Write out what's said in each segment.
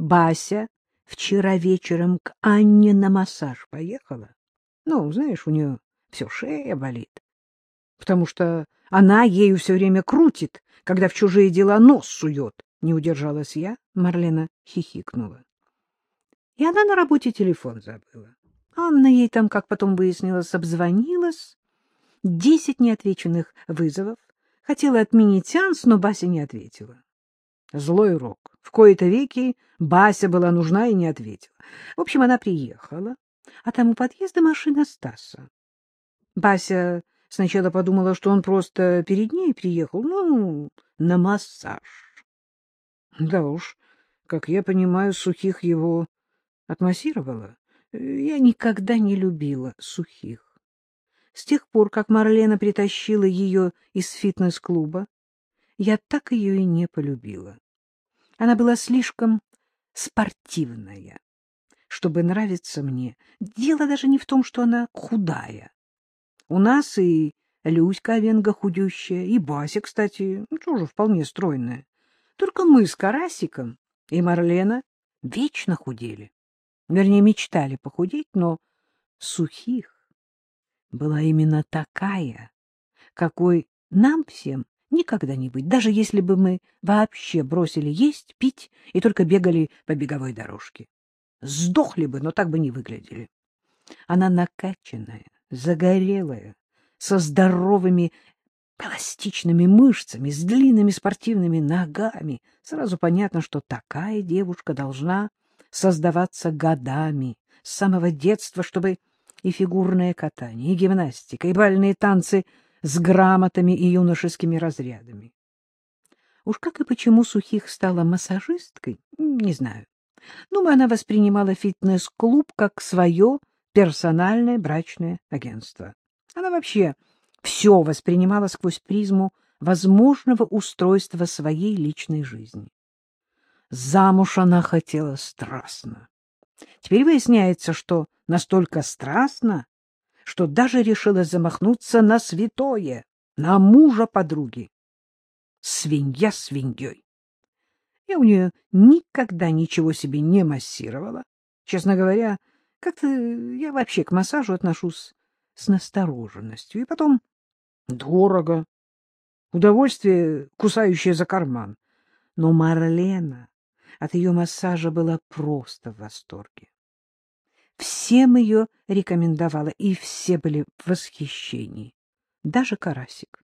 Бася вчера вечером к Анне на массаж поехала. Ну, знаешь, у нее все шея болит. Потому что она ею все время крутит, когда в чужие дела нос сует. Не удержалась я, Марлена хихикнула. И она на работе телефон забыла. Анна ей там, как потом выяснилось, обзвонилась. Десять неотвеченных вызовов. Хотела отменить сеанс, но Бася не ответила. Злой урок. В кои-то веки Бася была нужна и не ответила. В общем, она приехала, а там у подъезда машина Стаса. Бася сначала подумала, что он просто перед ней приехал, ну, на массаж. Да уж, как я понимаю, сухих его отмассировала. Я никогда не любила сухих. С тех пор, как Марлена притащила ее из фитнес-клуба, я так ее и не полюбила. Она была слишком спортивная, чтобы нравиться мне. Дело даже не в том, что она худая. У нас и Люська Венга худющая, и Бася, кстати, ну, тоже вполне стройная. Только мы с Карасиком и Марлена вечно худели. Вернее, мечтали похудеть, но сухих была именно такая, какой нам всем никогда не быть, даже если бы мы вообще бросили есть, пить и только бегали по беговой дорожке. Сдохли бы, но так бы не выглядели. Она накачанная, загорелая, со здоровыми пластичными мышцами, с длинными спортивными ногами. Сразу понятно, что такая девушка должна создаваться годами, с самого детства, чтобы и фигурное катание, и гимнастика, и бальные танцы с грамотами и юношескими разрядами. Уж как и почему Сухих стала массажисткой, не знаю. Думаю, она воспринимала фитнес-клуб как свое персональное брачное агентство. Она вообще все воспринимала сквозь призму возможного устройства своей личной жизни. Замуж она хотела страстно. Теперь выясняется, что настолько страстно, что даже решила замахнуться на святое, на мужа подруги. Свинья свиньей. Я у нее никогда ничего себе не массировала. Честно говоря, как-то я вообще к массажу отношусь с настороженностью. И потом дорого. Удовольствие, кусающее за карман. Но Марлена от ее массажа была просто в восторге. Всем ее рекомендовала, и все были в восхищении. Даже Карасик.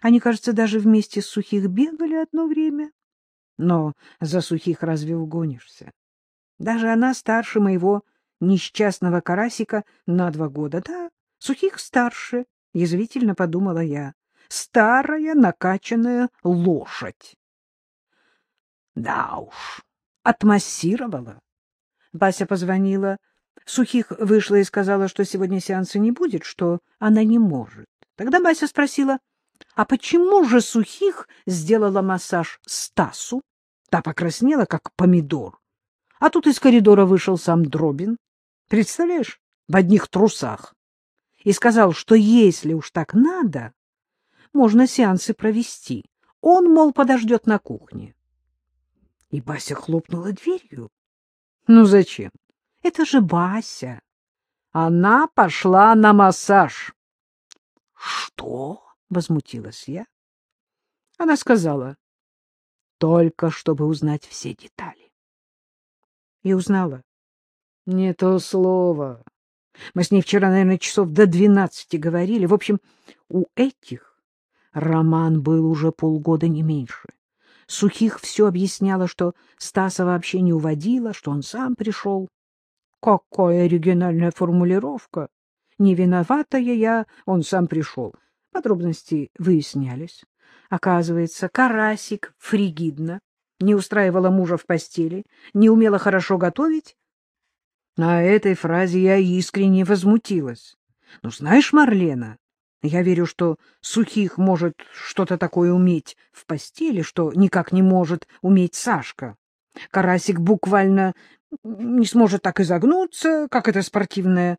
Они, кажется, даже вместе с Сухих бегали одно время. Но за Сухих разве угонишься? Даже она старше моего несчастного Карасика на два года. Да, Сухих старше, — язвительно подумала я. Старая накачанная лошадь. Да уж, отмассировала. Бася позвонила. Сухих вышла и сказала, что сегодня сеанса не будет, что она не может. Тогда Бася спросила, а почему же Сухих сделала массаж Стасу? Та покраснела, как помидор. А тут из коридора вышел сам Дробин. Представляешь, в одних трусах. И сказал, что если уж так надо, можно сеансы провести. Он, мол, подождет на кухне. И Бася хлопнула дверью. Ну зачем? Это же Бася. Она пошла на массаж. Что? Возмутилась я. Она сказала, только чтобы узнать все детали. И узнала. Не то слово. Мы с ней вчера, наверное, часов до двенадцати говорили. В общем, у этих роман был уже полгода не меньше. Сухих все объясняла, что Стаса вообще не уводила, что он сам пришел. Какая оригинальная формулировка! Не виноватая я, он сам пришел. Подробности выяснялись. Оказывается, Карасик фригидно, не устраивала мужа в постели, не умела хорошо готовить. На этой фразе я искренне возмутилась. Ну, знаешь, Марлена, я верю, что Сухих может что-то такое уметь в постели, что никак не может уметь Сашка. Карасик буквально не сможет так изогнуться, как это спортивное.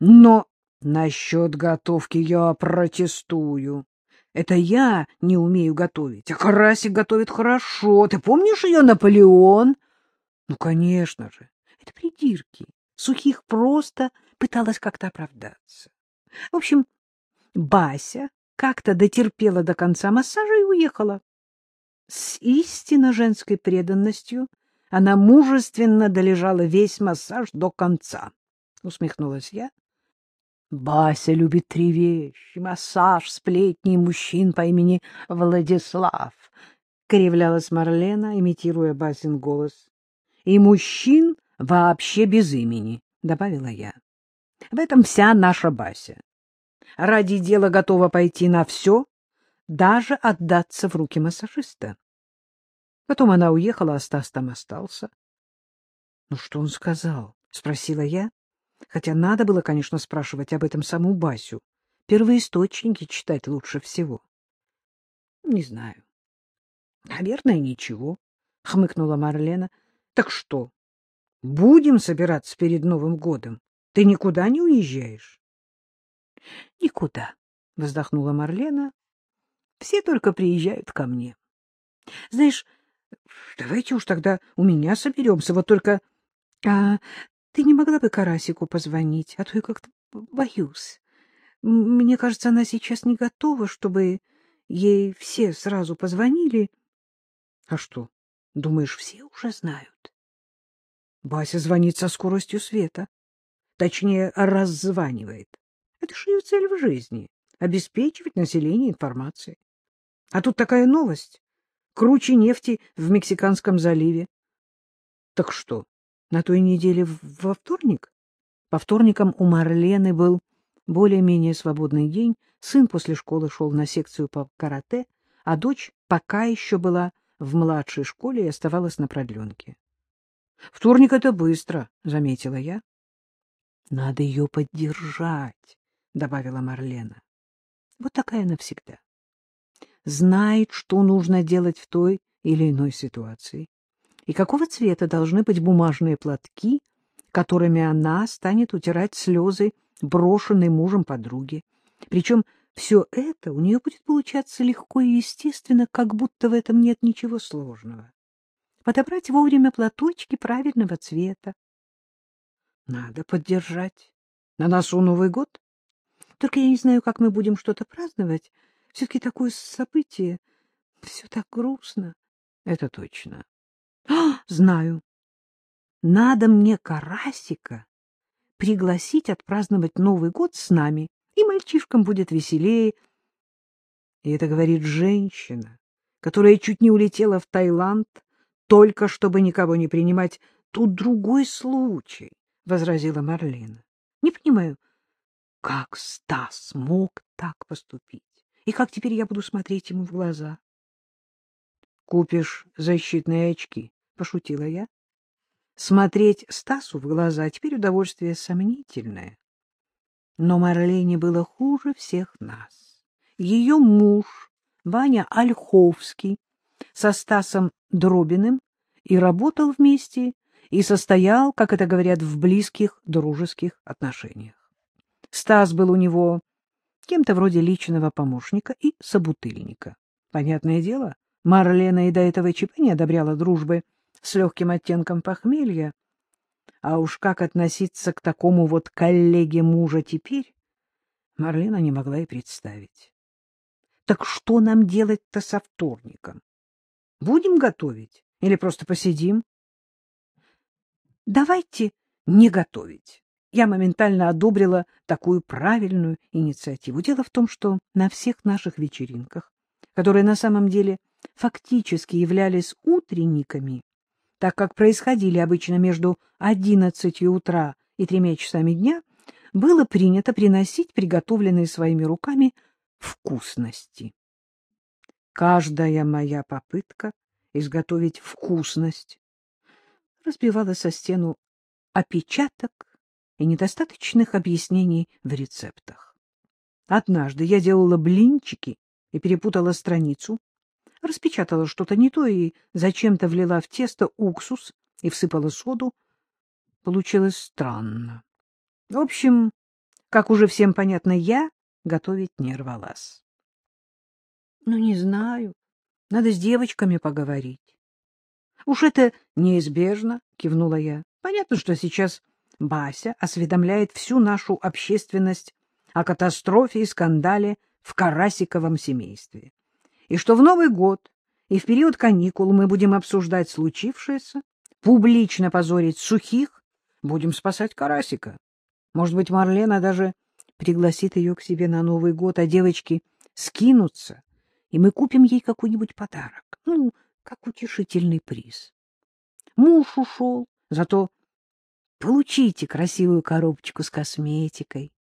Но насчет готовки я протестую. Это я не умею готовить, а Карасик готовит хорошо. Ты помнишь ее Наполеон? Ну, конечно же, это придирки. Сухих просто пыталась как-то оправдаться. В общем, Бася как-то дотерпела до конца массажа и уехала. С истинно женской преданностью она мужественно долежала весь массаж до конца. Усмехнулась я. Бася любит три вещи — массаж, сплетни мужчин по имени Владислав. Кривлялась Марлена, имитируя Басин голос. И мужчин вообще без имени, — добавила я. В этом вся наша Бася. Ради дела готова пойти на все, даже отдаться в руки массажиста. Потом она уехала, а Стас там остался. — Ну, что он сказал? — спросила я. Хотя надо было, конечно, спрашивать об этом саму Басю. Первоисточники читать лучше всего. — Не знаю. — Наверное, ничего, — хмыкнула Марлена. — Так что, будем собираться перед Новым годом? Ты никуда не уезжаешь? — Никуда, — вздохнула Марлена. — Все только приезжают ко мне. Знаешь, давайте уж тогда у меня соберемся, вот только... А ты не могла бы Карасику позвонить, а то я как-то боюсь. Мне кажется, она сейчас не готова, чтобы ей все сразу позвонили. А что, думаешь, все уже знают? Бася звонит со скоростью света. Точнее, раззванивает. Это же ее цель в жизни — обеспечивать население информацией. А тут такая новость. Круче нефти в Мексиканском заливе. Так что, на той неделе во вторник? По вторникам у Марлены был более-менее свободный день. Сын после школы шел на секцию по карате, а дочь пока еще была в младшей школе и оставалась на продленке. — Вторник — это быстро, — заметила я. — Надо ее поддержать, — добавила Марлена. Вот такая она всегда. Знает, что нужно делать в той или иной ситуации. И какого цвета должны быть бумажные платки, которыми она станет утирать слезы брошенной мужем подруги. Причем все это у нее будет получаться легко и естественно, как будто в этом нет ничего сложного. Подобрать вовремя платочки правильного цвета. Надо поддержать. На носу Новый год. Только я не знаю, как мы будем что-то праздновать. Все-таки такое событие. Все так грустно. Это точно. А, знаю. Надо мне Карасика пригласить отпраздновать Новый год с нами, и мальчишкам будет веселее. И это говорит женщина, которая чуть не улетела в Таиланд, только чтобы никого не принимать. Тут другой случай, — возразила Марлина. Не понимаю, как Стас мог так поступить? И как теперь я буду смотреть ему в глаза? — Купишь защитные очки, — пошутила я. Смотреть Стасу в глаза теперь удовольствие сомнительное. Но Марлене было хуже всех нас. Ее муж, Ваня Ольховский, со Стасом Дробиным и работал вместе, и состоял, как это говорят, в близких дружеских отношениях. Стас был у него кем-то вроде личного помощника и собутыльника. Понятное дело, Марлена и до этого ЧП не одобряла дружбы с легким оттенком похмелья. А уж как относиться к такому вот коллеге мужа теперь, Марлена не могла и представить. Так что нам делать-то со вторником? Будем готовить или просто посидим? Давайте не готовить. Я моментально одобрила такую правильную инициативу. Дело в том, что на всех наших вечеринках, которые на самом деле фактически являлись утренниками, так как происходили обычно между одиннадцатью утра и тремя часами дня, было принято приносить приготовленные своими руками вкусности. Каждая моя попытка изготовить вкусность разбивала со стену опечаток и недостаточных объяснений в рецептах. Однажды я делала блинчики и перепутала страницу, распечатала что-то не то и зачем-то влила в тесто уксус и всыпала соду. Получилось странно. В общем, как уже всем понятно, я готовить не рвалась. — Ну, не знаю. Надо с девочками поговорить. — Уж это неизбежно, — кивнула я. — Понятно, что сейчас Бася осведомляет всю нашу общественность о катастрофе и скандале в Карасиковом семействе. И что в Новый год и в период каникул мы будем обсуждать случившееся, публично позорить сухих, будем спасать Карасика. Может быть, Марлена даже пригласит ее к себе на Новый год, а девочки скинутся, и мы купим ей какой-нибудь подарок. Ну, как утешительный приз. Муж ушел, зато получите красивую коробочку с косметикой.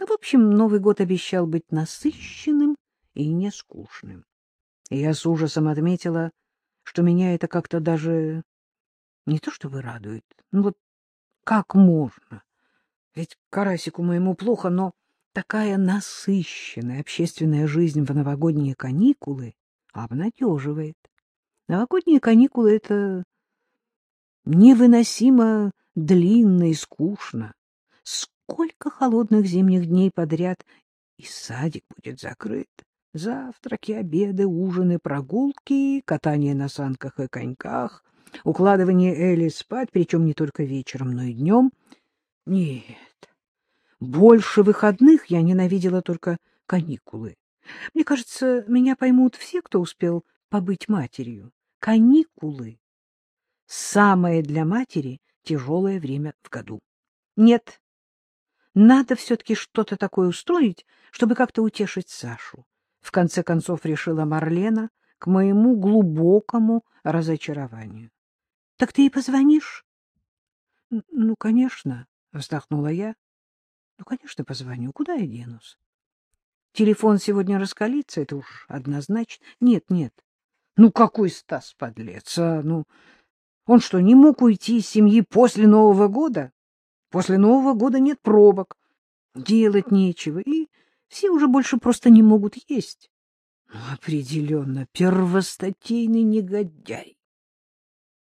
Ну, в общем, Новый год обещал быть насыщенным и нескучным. И я с ужасом отметила, что меня это как-то даже не то чтобы радует, ну вот как можно? Ведь Карасику моему плохо, но такая насыщенная общественная жизнь в новогодние каникулы обнадеживает. Новогодние каникулы — это невыносимо длинно и скучно. Сколько холодных зимних дней подряд, и садик будет закрыт. Завтраки, обеды, ужины, прогулки, катание на санках и коньках, укладывание Элли спать, причем не только вечером, но и днем. Нет, больше выходных я ненавидела только каникулы. Мне кажется, меня поймут все, кто успел побыть матерью. Каникулы — самое для матери тяжелое время в году. Нет, надо все-таки что-то такое устроить, чтобы как-то утешить Сашу. В конце концов решила Марлена к моему глубокому разочарованию. — Так ты и позвонишь? — Ну, конечно, — вздохнула я. — Ну, конечно, позвоню. Куда я денусь? Телефон сегодня раскалится, это уж однозначно. Нет, нет, ну, какой Стас подлец, а? Ну, он что, не мог уйти из семьи после Нового года? После Нового года нет пробок, делать нечего, и все уже больше просто не могут есть. Ну, определенно, первостатейный негодяй.